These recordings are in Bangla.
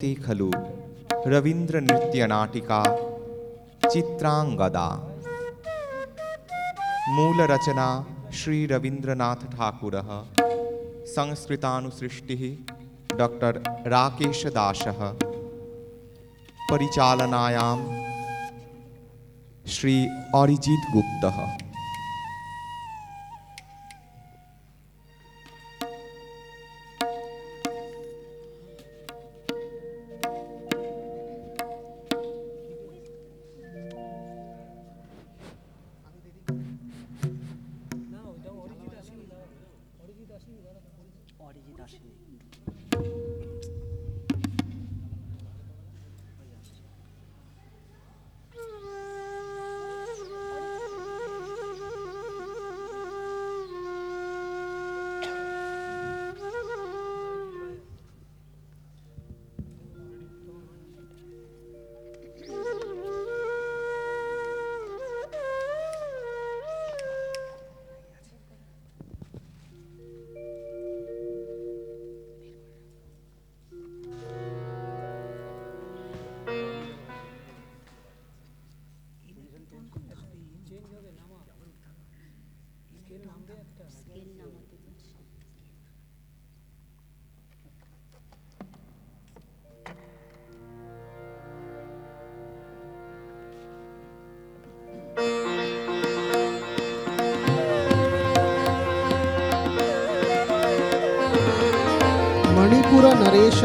ते खलु रवीन्द्रनृत्यनाटिका चित्राङ्गदा मूलरचना श्रीरवीन्द्रनाथठाकुरः संस्कृतानुसृष्टिः डॉक्टर् राकेशदासः परिचालनायां श्री अरिजित् गुप्तः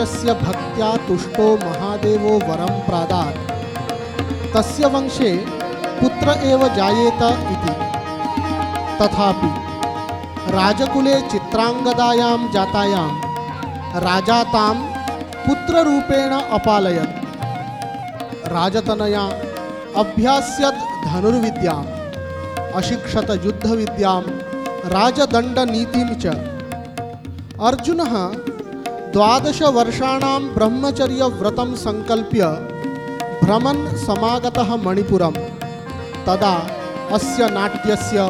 मणिपुरनरेशस्य भक्त्या तुष्टो महादेवो वरं प्रादात्। तस्य वंशे पुत्र एव जायेत इति। तथापि राजकुले चित्राङ्गदायां जातायां राजा तां पुत्ररूपेण अपालयत् राजतनया अभ्यास्यत् धनुर्विद्याम् अशिक्षत युद्धविद्यां राजदण्डनीतिं च। अर्जुनः द्वादशवर्षाणां ब्रह्मचर्यव्रतं संकल्प्य भ्रमन् समागतः मणिपुरं तदा अस्य नाट्यस्य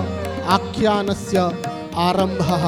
आख्यानस्य आरम्भः।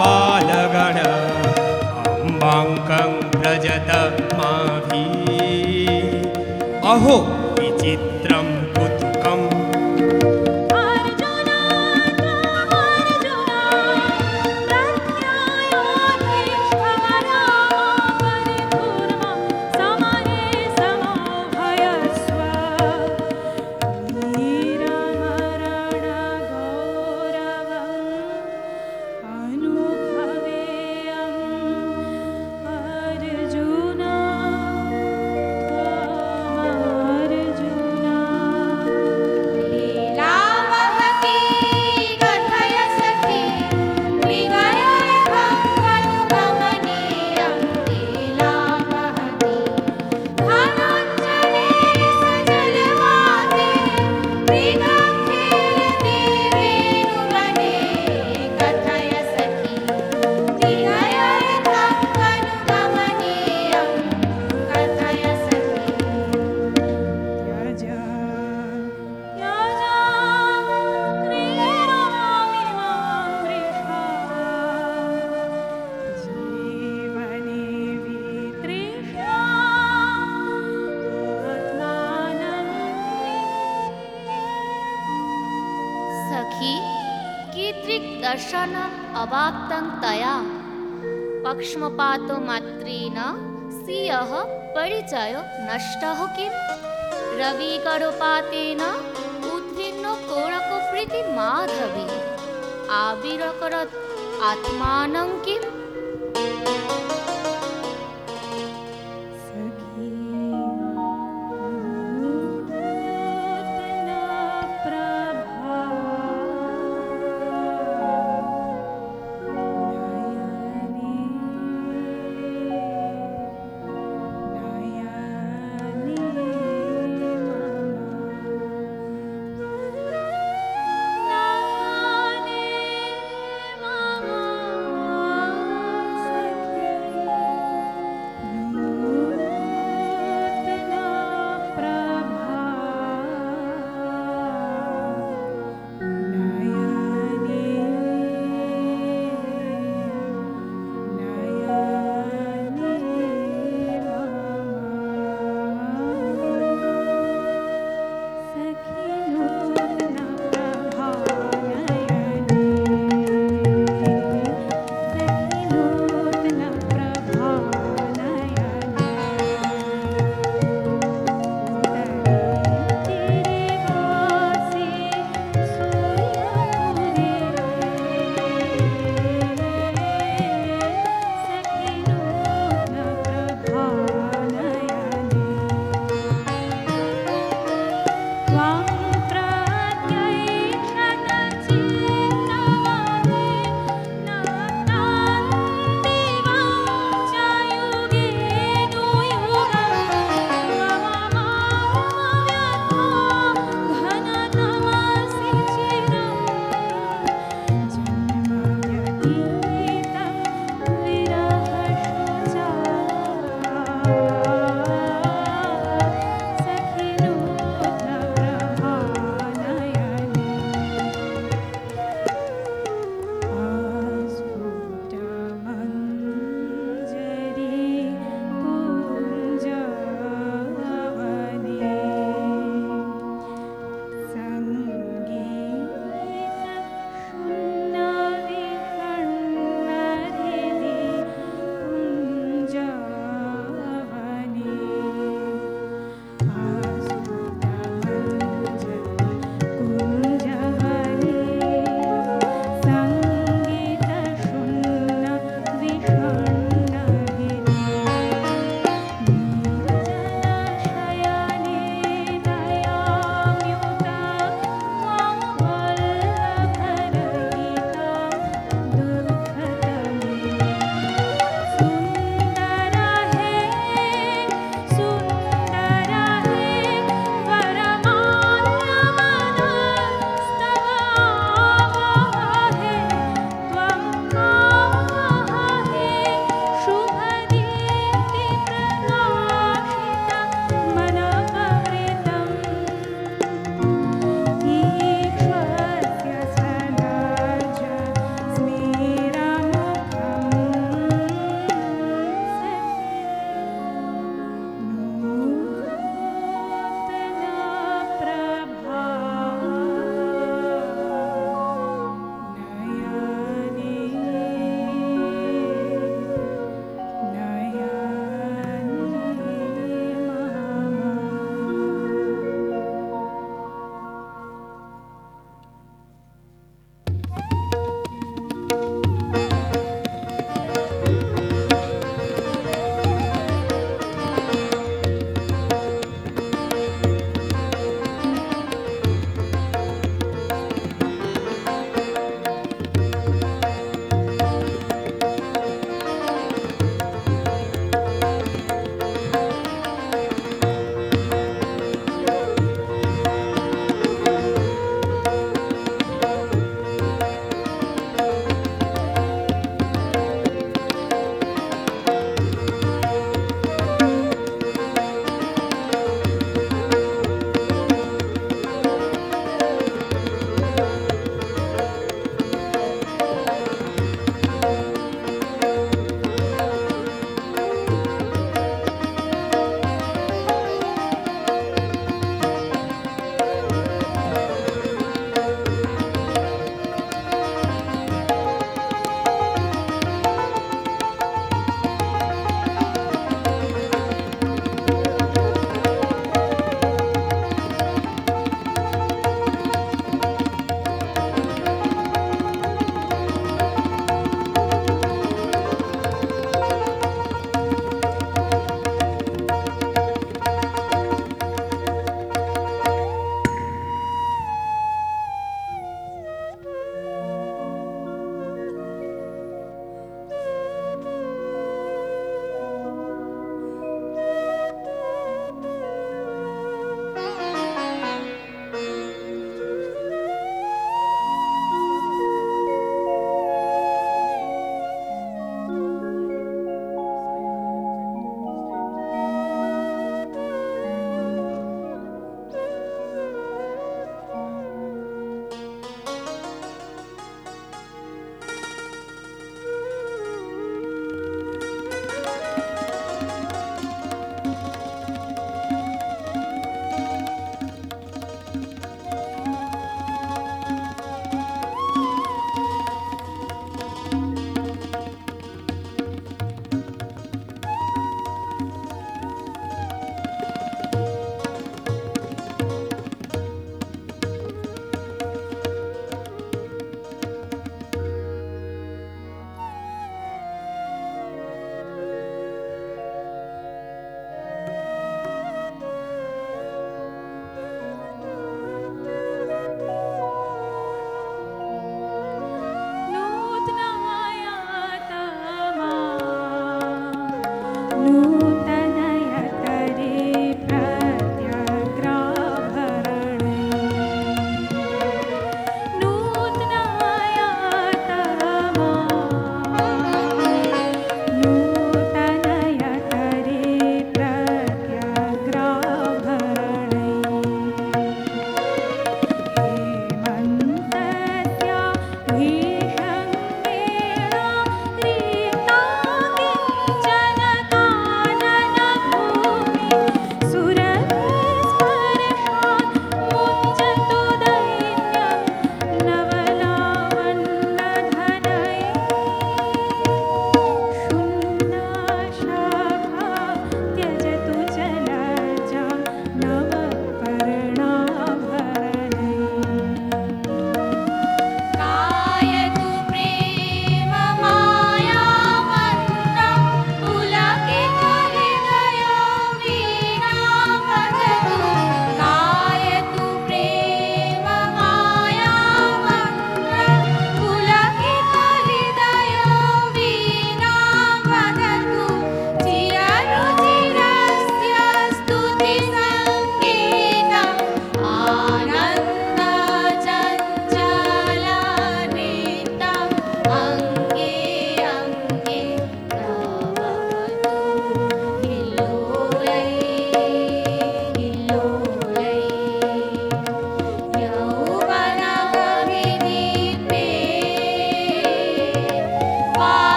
बालगण। अम्बाङ्कं व्रजत माभिः अहो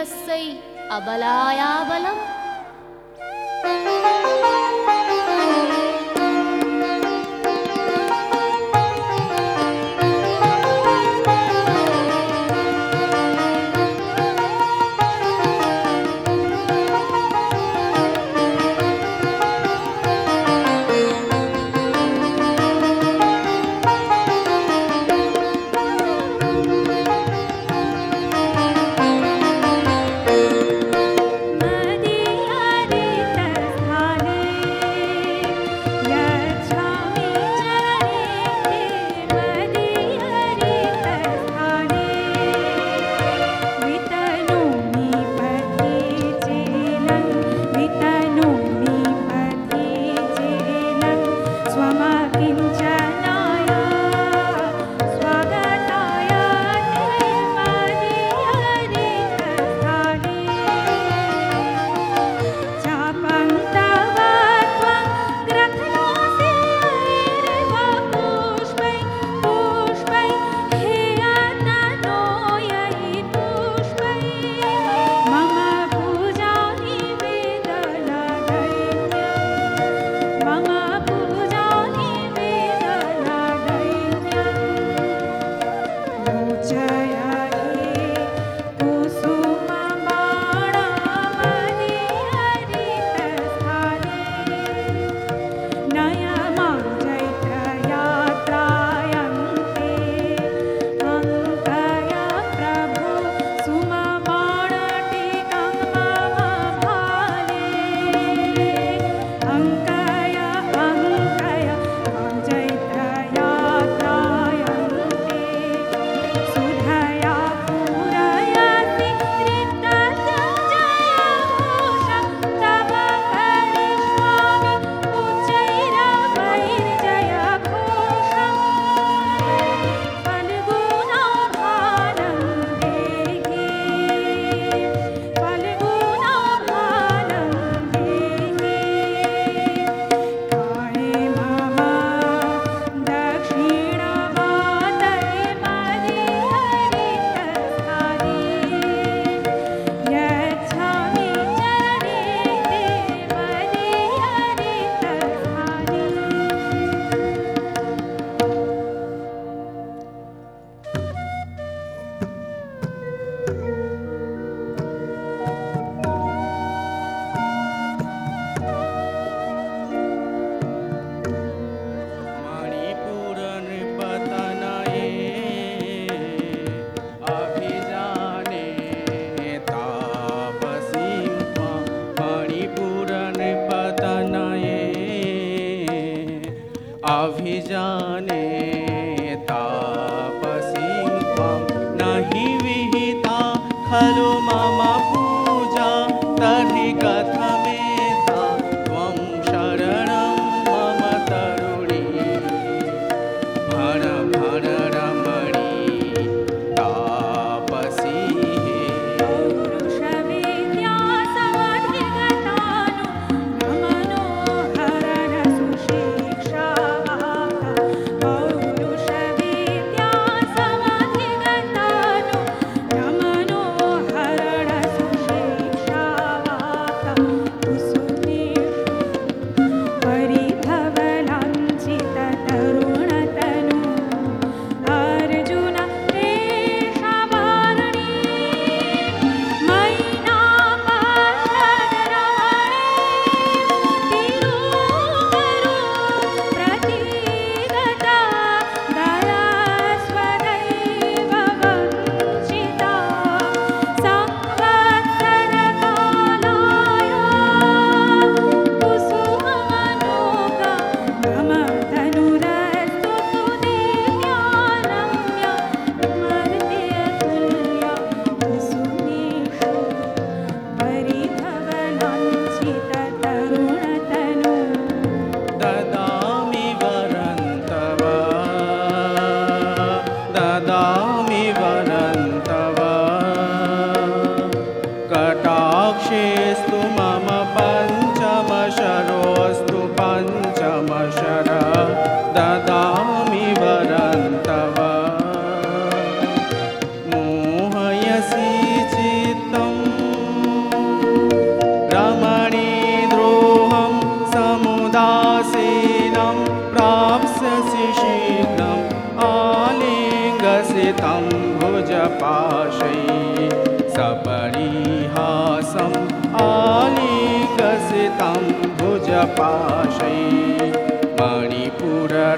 तस्यै अबलाया আমি জানি सितं भुजपाशै मणिपुरराजक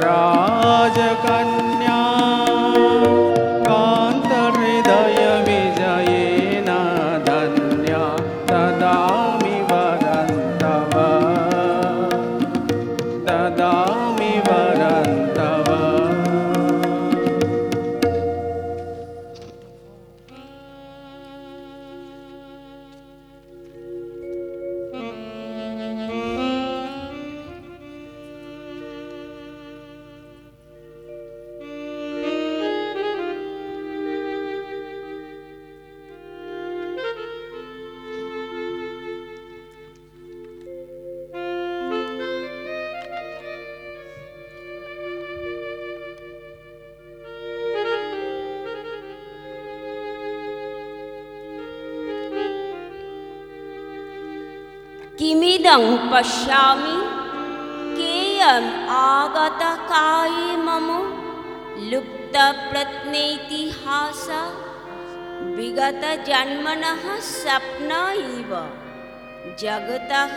जगतः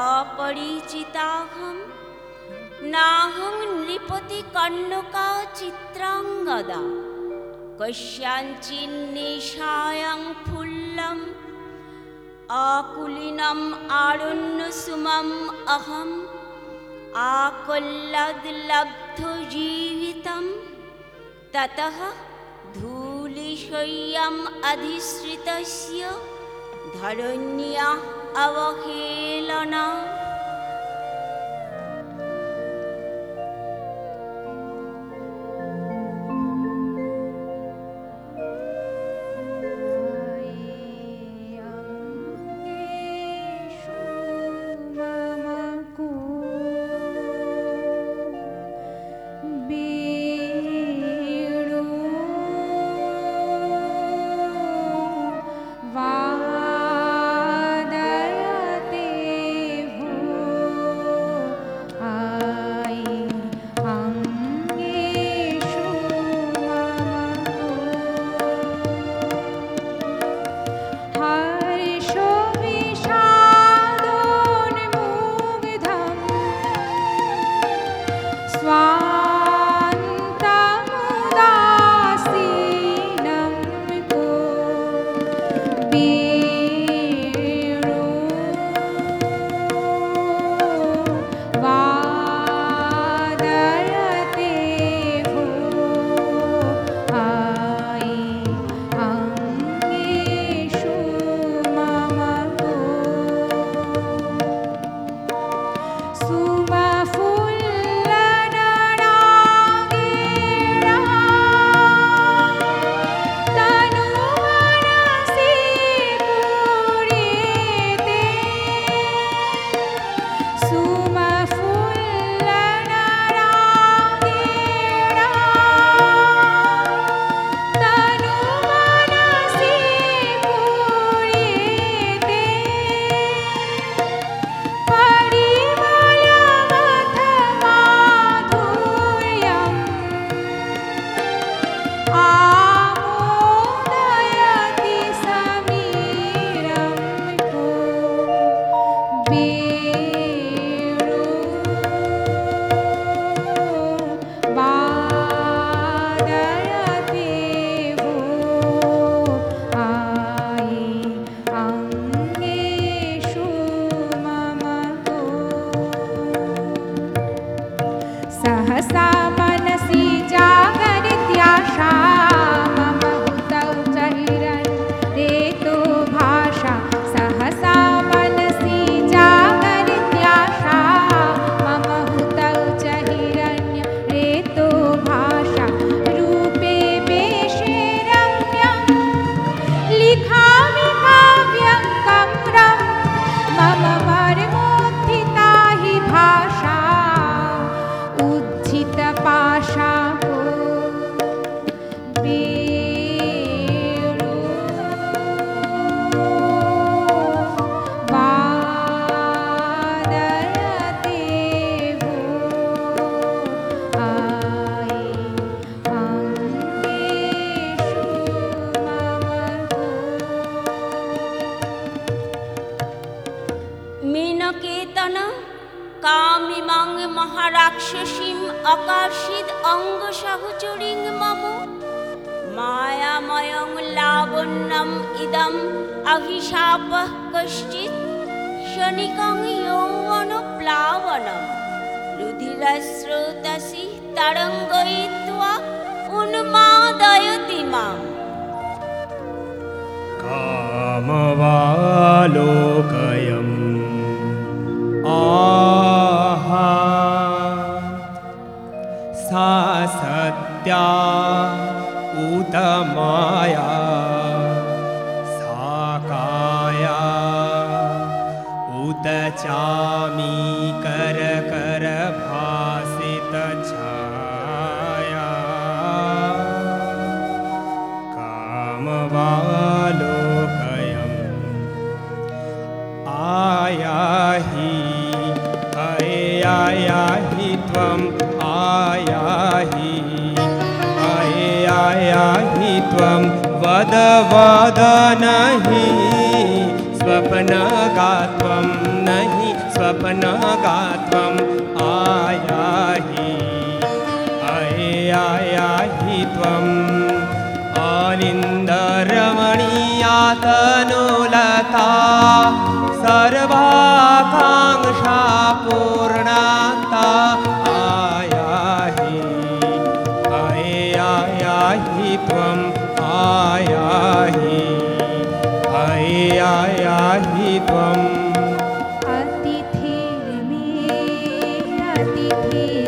अपरिचिताहं नाहं नृपतिकन्नुका चित्राङ्गदा कस्याञ्चिन्निशायां फुल्लम् आकुलिनम् आरुण्यसुमम् अहम् आकुल्लद्लब्धजीवितं ततः धूलिशय्यम् अधिश्रितस्य धरण्या i will no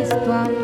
Царства.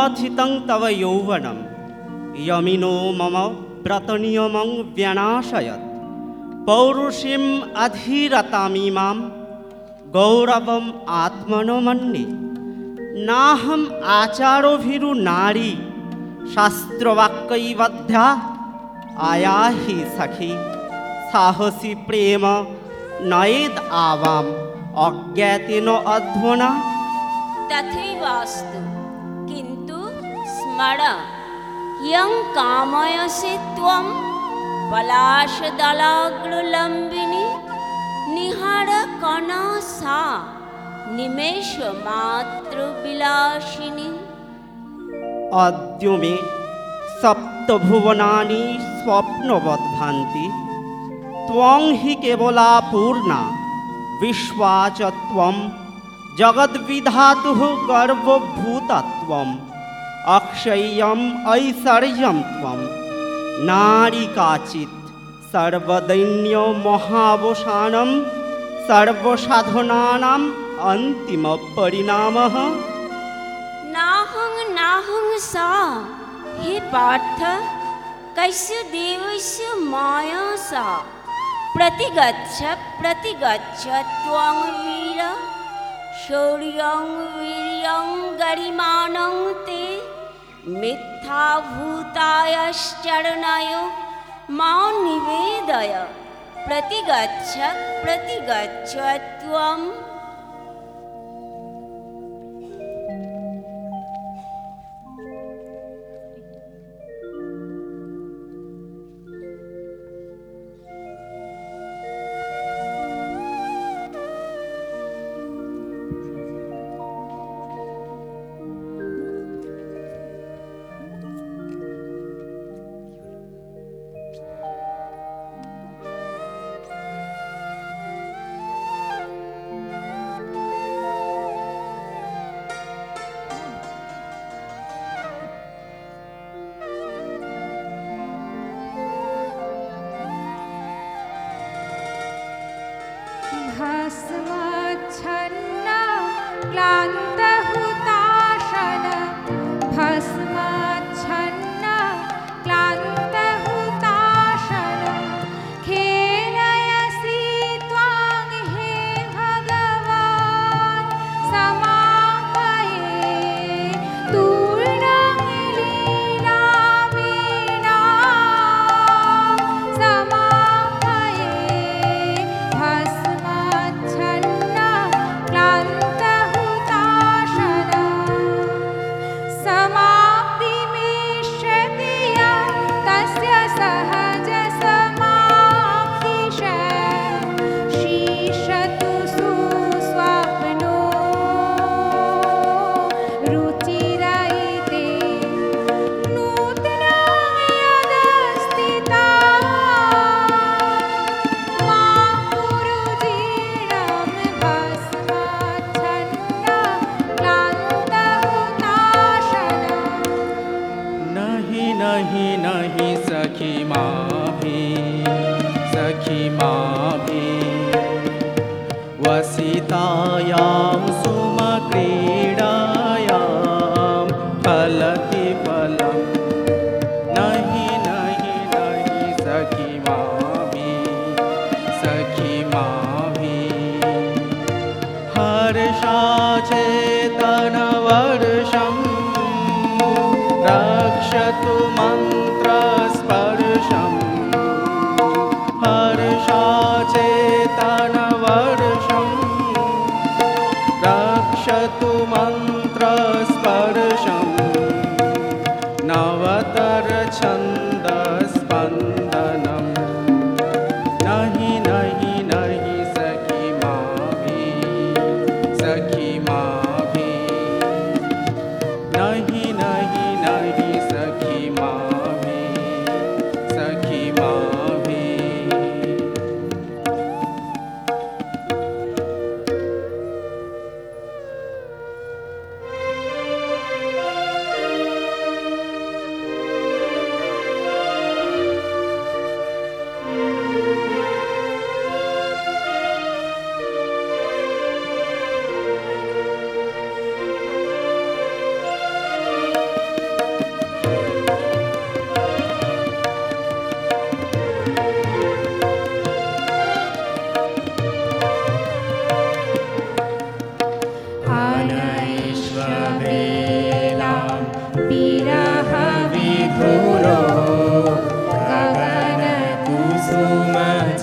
उन्मथितं तव यौवनं यमिनो मम व्रतनियमं व्यनाशयत् पौरुषीम् अधीरतामिमां गौरवम् आत्मनो मन्ये नाहम् आचारोभिरु नारी शास्त्रवाक्यैवध्या आयाहि सखी साहसी प्रेम नयेद् आवाम् अज्ञातेन अध्वना तथैवास्तु किन्तु स्मर यं कामयसि त्वं पलाशदलाग्रलम्बिनी निहारकणा सा निमेषमातृविलासिनी अद्य मे सप्तभुवनानि स्वप्नवद्भान्ति त्वं हि केवला पूर्णा विश्वा च त्वं जगद्विधातुः गर्वभूतत्वम् अक्षय्यम् ऐश्वर्यं त्वं नारी काचित् सर्वदैन्यमहावसानं सर्वसाधनानाम् अन्तिमपरिणामः नाहं नाहं सा हे पार्थ कस्य देवस्य माया सा प्रतिगच्छ प्रतिगच्छ त्वं वीर शौर्यं वीर्यं শৌর্যং বীর্যং গরিমানং তে মিথ্যাভূতায়শ্চরণায় মা নিবেদয়। প্রতিগচ্ছ প্রতিগচ্ছ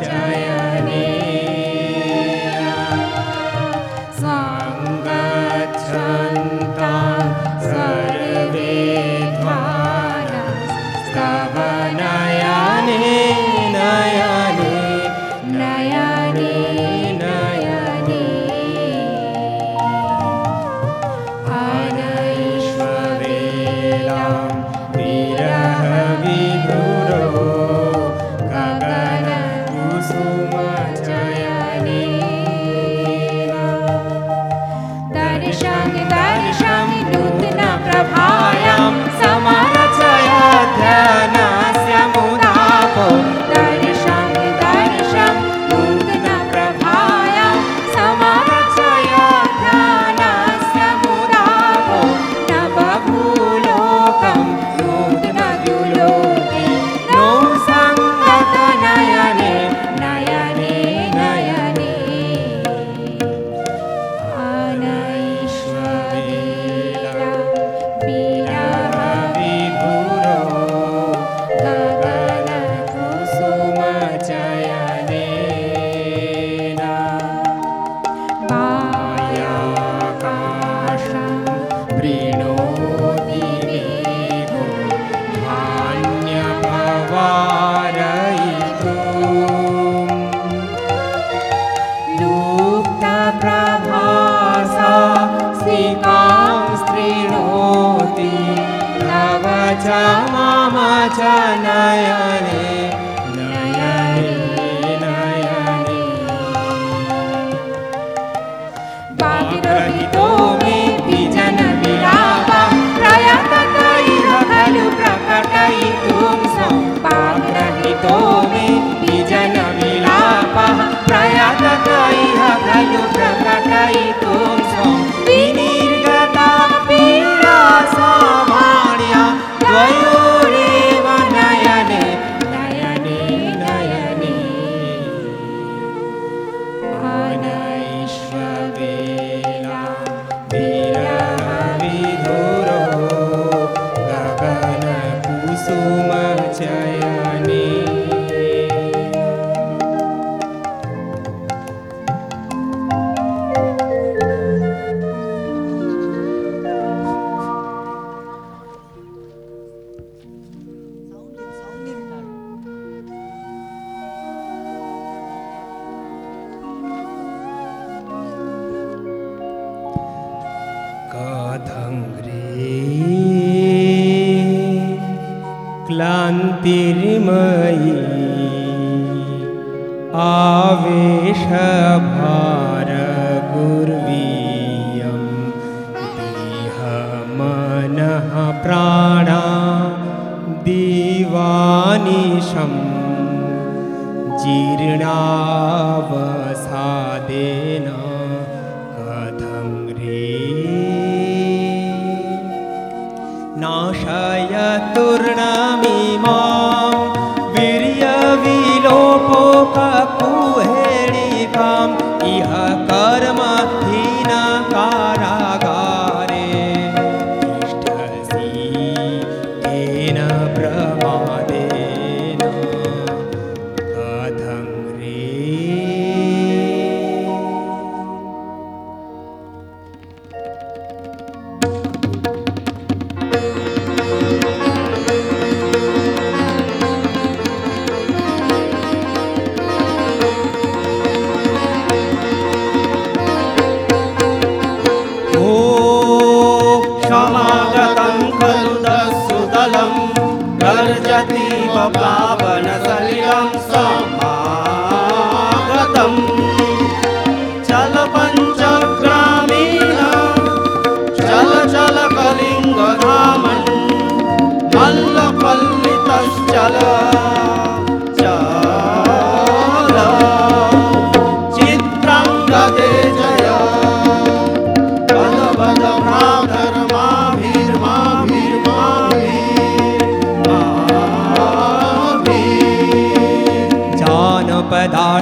Jaya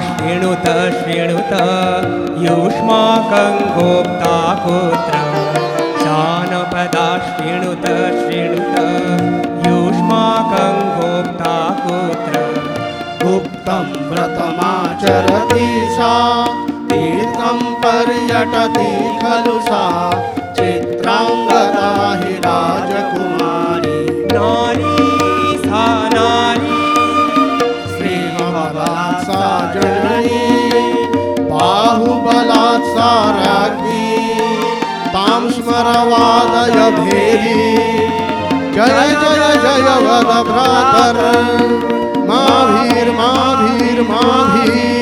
श्रेणुत श्रेणुत युष्माकं गोप्ता गोत्र जानपदा श्रेणुत श्रेणुत युष्माकं गोप्ता गोत्र गुप्तं व्रतमाचरति सा। तीर्थं पर्यटति खलु सा चित्राङ्गदा हि राजकुमारी। नारी सा नारी। सा जननी बाहुबलात् सा राज्ञी तां स्मरवादय भेरी। जय जय जय वद भ्रातर। मा भीर मा भीर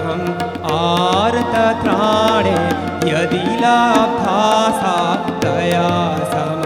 अहम् आर्तत्राणे यदि लाभासा तया सम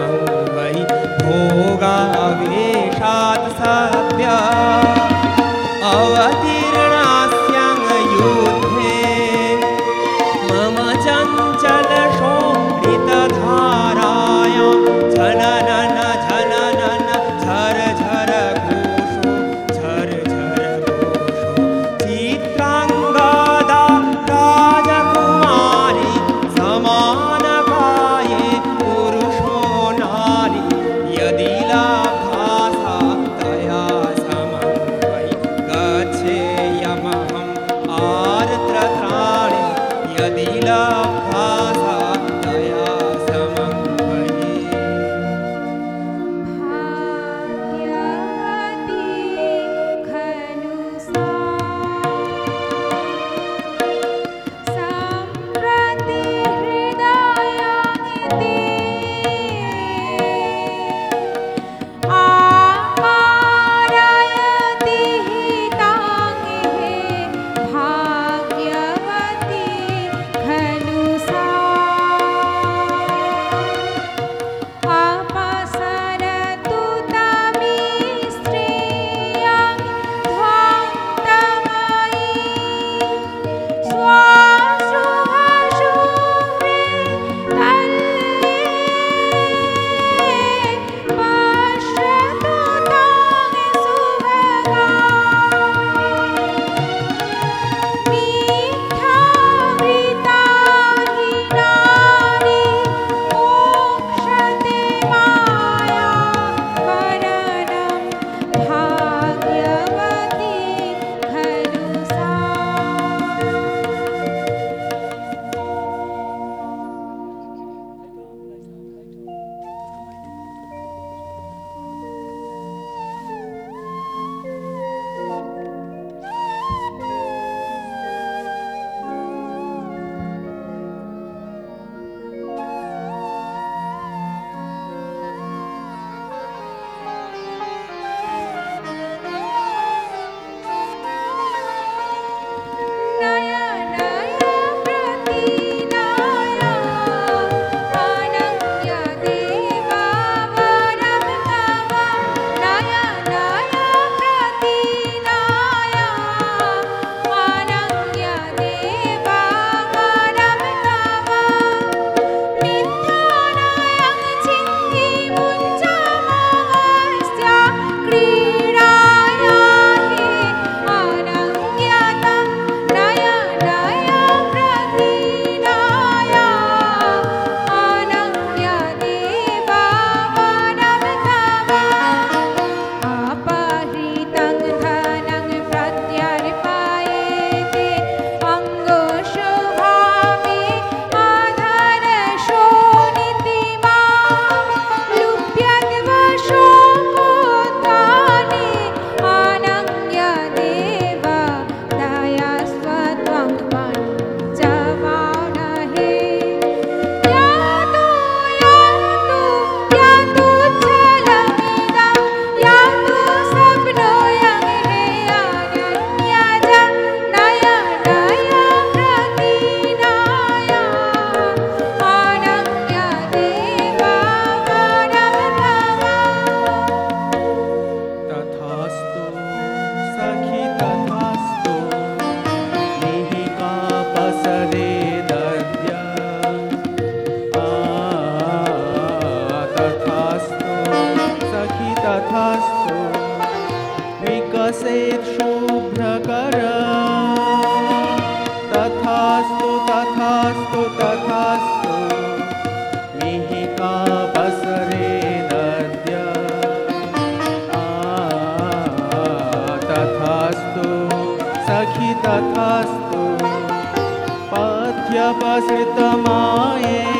ಮಾಯೇ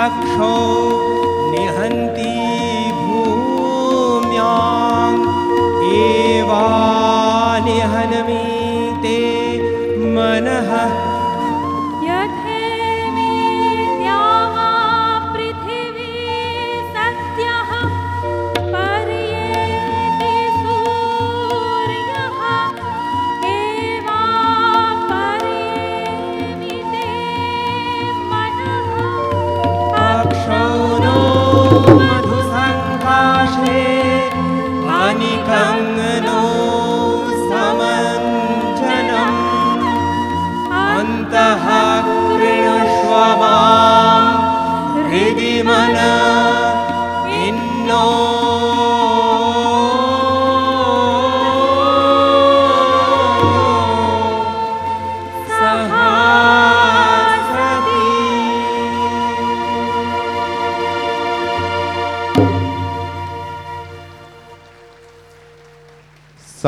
পাক সব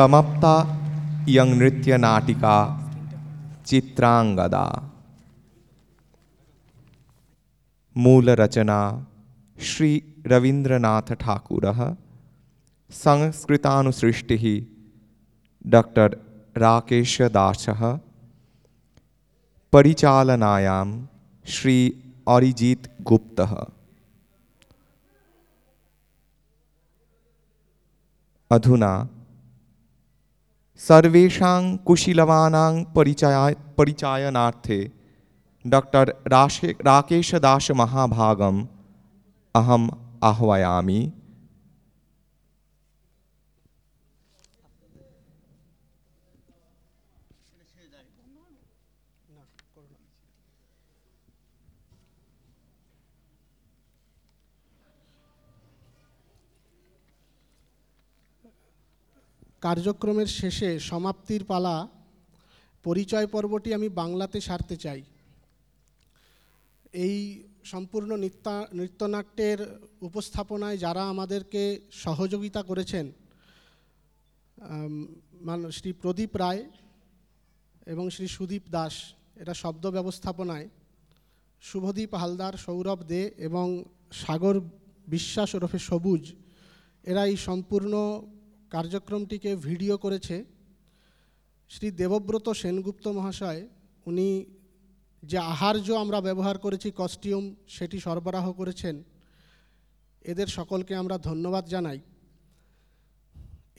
समाप्ता यंग नृत्य नाटिका चित्रांगदा। मूल रचना श्री रविंद्रनाथ ठाकुर। संस्कृतानुसृष्टि डॉक्टर राकेश दास। परिचालनायाम श्री अरिजीत गुप्त। अधुना सर्वेषां कुशीलवानां परिचया परिचायनार्थे डॉक्टर राशे राकेशदासमहाभागम् अहम् आह्वयामि। কার্যক্রমের শেষে সমাপ্তির পালা পরিচয় পর্বটি আমি বাংলাতে সারতে চাই। এই সম্পূর্ণ নৃত্যা, নৃত্যনাট্যের উপস্থাপনায় যারা আমাদেরকে সহযোগিতা করেছেন মান- শ্রী প্রদীপ রায় এবং শ্রী সুদীপ দাস এটা শব্দ ব্যবস্থাপনায় শুভদীপ হালদার, সৌরভ দে এবং সাগর বিশ্বাস ওরফে সবুজ, এরা এই সম্পূর্ণ কার্যক্রমটিকে ভিডিও করেছে শ্রী দেবব্রত সেনগুপ্ত মহাশয়। উনি যে আহার্য আমরা ব্যবহার করেছি কস্টিউম, সেটি সরবরাহ করেছেন। এদের সকলকে আমরা ধন্যবাদ জানাই।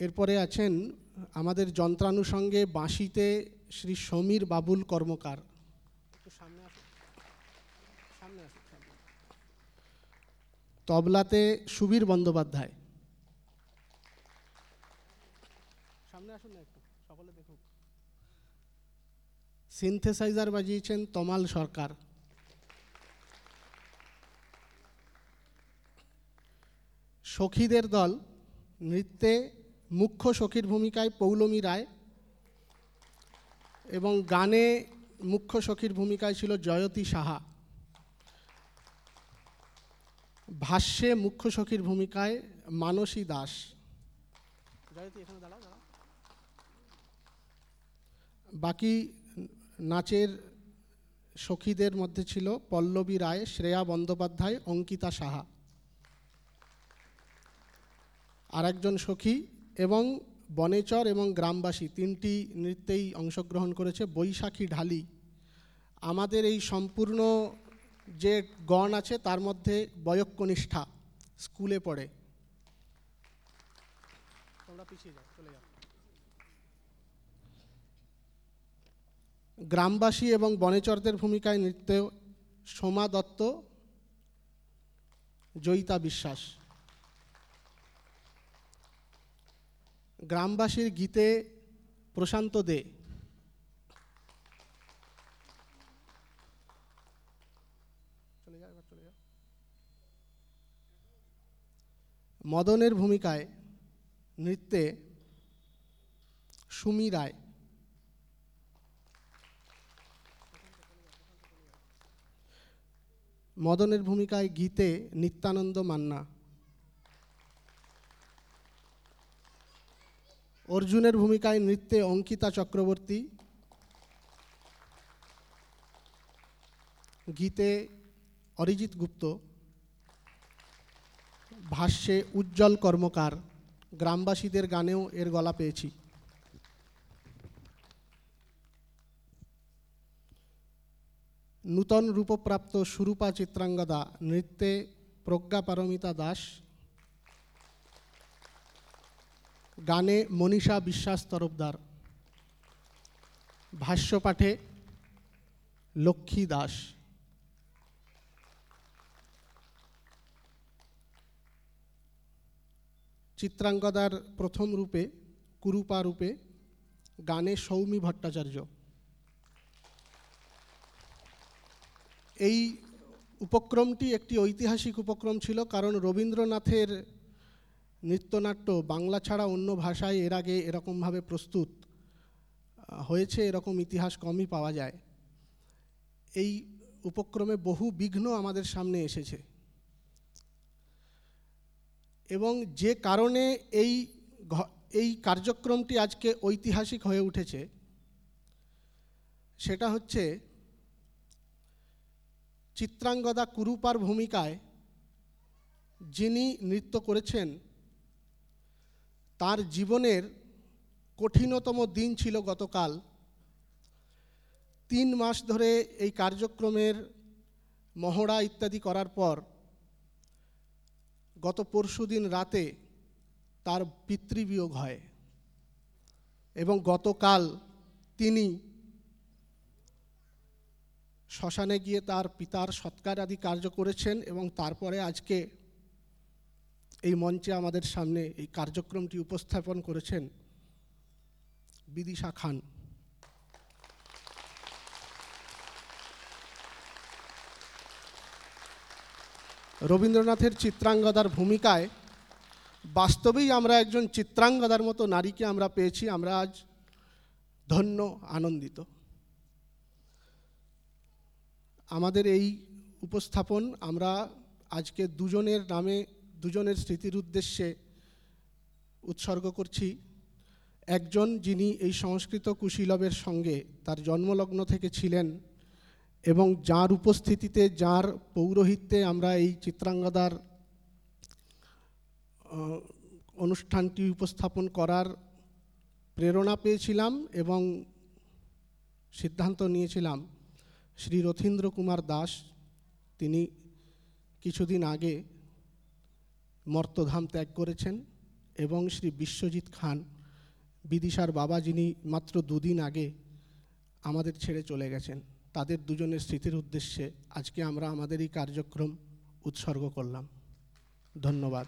এরপরে আছেন আমাদের যন্ত্রানুষঙ্গে বাঁশিতে শ্রী সমীর বাবুল কর্মকার। তবলাতে সুবীর বন্দ্যোপাধ্যায় সামনে আসুন না একটু সকলে দেখুক সিনথেসাইজার বাজিয়েছেন তমাল সরকার। সখীদের দল নৃত্যে মুখ্য সখীর ভূমিকায় পৌলমী রায় এবং গানে মুখ্য সখীর ভূমিকায় ছিল জয়তী সাহা। ভাষ্যে মুখ্য সখীর ভূমিকায় মানসী দাস। বাকি নাচের সখীদের মধ্যে ছিল পল্লবী রায়, শ্রেয়া বন্দ্যোপাধ্যায়, অঙ্কিতা সাহা। আর একজন সখী এবং বনেচর এবং গ্রামবাসী, তিনটি নৃত্যেই অংশগ্রহণ করেছে বৈশাখী ঢালি। আমাদের এই সম্পূর্ণ যে গণ আছে, তার মধ্যে বয়ক্কনিষ্ঠা স্কুলে পড়ে। তোমরা পিছিয়ে যাও, চলে যাও। গ্রামবাসী এবং বনেচরদের ভূমিকায় নৃত্য সোমা দত্ত, জয়িতা বিশ্বাস। গ্রামবাসীর গীতে প্রশান্ত দে। মদনের ভূমিকায় নৃত্যে সুমি রায়। মদনের ভূমিকায় গীতে নিত্যানন্দ মান্না। অর্জুনের ভূমিকায় নৃত্যে অঙ্কিতা চক্রবর্তী। গীতে অরিজিৎ গুপ্ত। ভাষ্যে উজ্জ্বল কর্মকার। গ্রামবাসীদের গানেও এর গলা পেয়েছি। নূতন রূপপ্রাপ্ত সুরূপা চিত্রাঙ্গদা, নৃত্যে প্রজ্ঞা পারমিতা দাস। গানে মনীষা বিশ্বাস তরফদার। ভাষ্যপাঠে লক্ষ্মী দাস। চিত্রাঙ্গদার প্রথম রূপে, কুরুপা রূপে গানে সৌমি ভট্টাচার্য। এই উপক্রমটি একটি ঐতিহাসিক উপক্রম ছিল, কারণ রবীন্দ্রনাথের নৃত্যনাট্য বাংলা ছাড়া অন্য ভাষায় এর আগে এরকমভাবে প্রস্তুত হয়েছে, এরকম ইতিহাস কমই পাওয়া যায়। এই উপক্রমে বহু বিঘ্ন আমাদের সামনে এসেছে। এবং যে কারণে এই এই কার্যক্রমটি আজকে ঐতিহাসিক হয়ে উঠেছে, সেটা হচ্ছে চিত্রাঙ্গদা কুরুপার ভূমিকায় যিনি নৃত্য করেছেন, তার জীবনের কঠিনতম দিন ছিল গতকাল। তিন মাস ধরে এই কার্যক্রমের মহড়া ইত্যাদি করার পর গত পরশুদিন রাতে তার পিতৃবিয়োগ হয় এবং গতকাল তিনি শ্মশানে গিয়ে তার পিতার সৎকার আদি কার্য করেছেন এবং তারপরে আজকে এই মঞ্চে আমাদের সামনে এই কার্যক্রমটি উপস্থাপন করেছেন বিদিশা খান। রবীন্দ্রনাথের চিত্রাঙ্গদার ভূমিকায় বাস্তবেই আমরা একজন চিত্রাঙ্গদার মতো নারীকে আমরা পেয়েছি, আমরা আজ ধন্য, আনন্দিত। আমাদের এই উপস্থাপন, আমরা আজকে দুজনের নামে, দুজনের স্মৃতির উদ্দেশ্যে উৎসর্গ করছি। একজন যিনি এই সংস্কৃত কুশীলবের সঙ্গে তার জন্মলগ্ন থেকে ছিলেন এবং যার উপস্থিতিতে, যার পৌরোহিত্যে আমরা এই চিত্রাঙ্গদার অনুষ্ঠানটি উপস্থাপন করার প্রেরণা পেয়েছিলাম এবং সিদ্ধান্ত নিয়েছিলাম। শ্রী রথীন্দ্র কুমার দাস, তিনি কিছুদিন আগে মর্তধাম ত্যাগ করেছেন এবং শ্রী বিশ্বজিৎ খান, বিদিশার বাবা, যিনি মাত্র দুদিন আগে আমাদের ছেড়ে চলে গেছেন। তাদের দুজনের স্মৃতির উদ্দেশ্যে আজকে আমরা আমাদের এই কার্যক্রম উৎসর্গ করলাম। ধন্যবাদ।